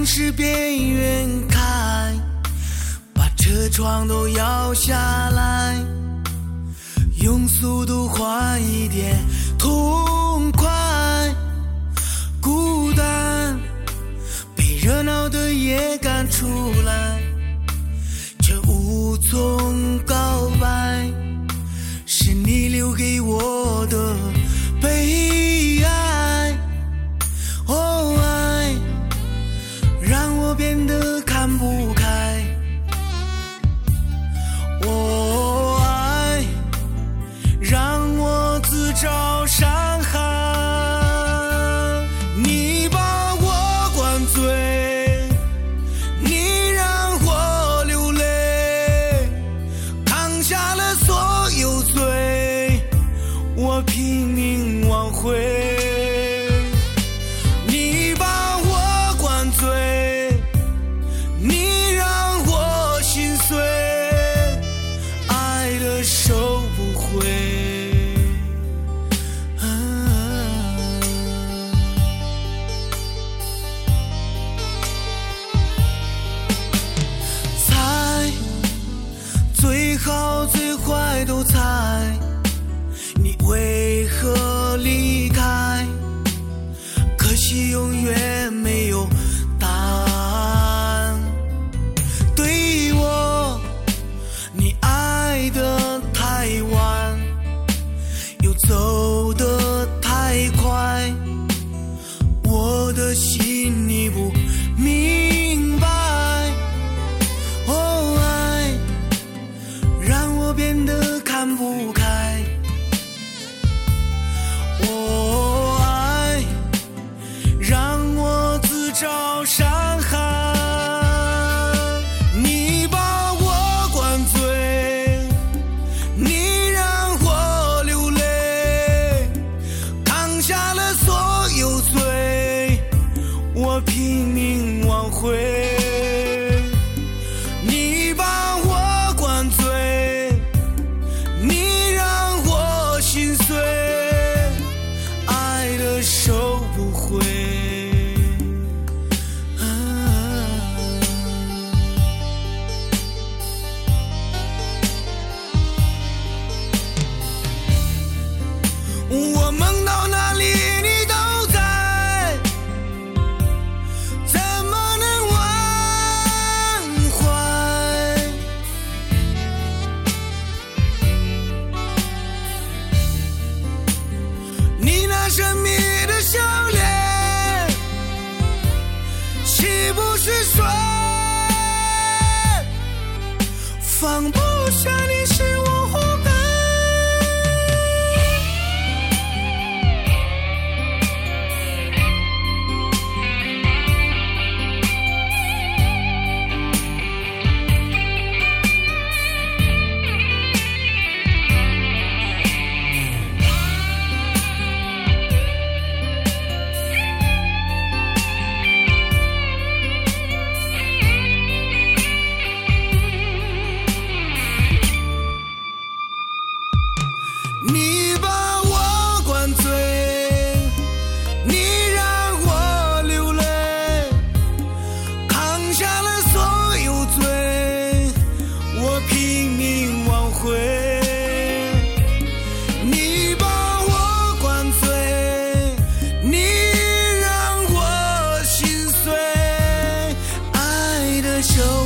城市边缘开把车窗都摇下来用速度换一点痛快孤单被热闹的夜赶出来却无从告拼命挽回。找伤害你把我灌醉你让我流泪扛下了所有罪我拼命挽回。放不下你是我活该 show.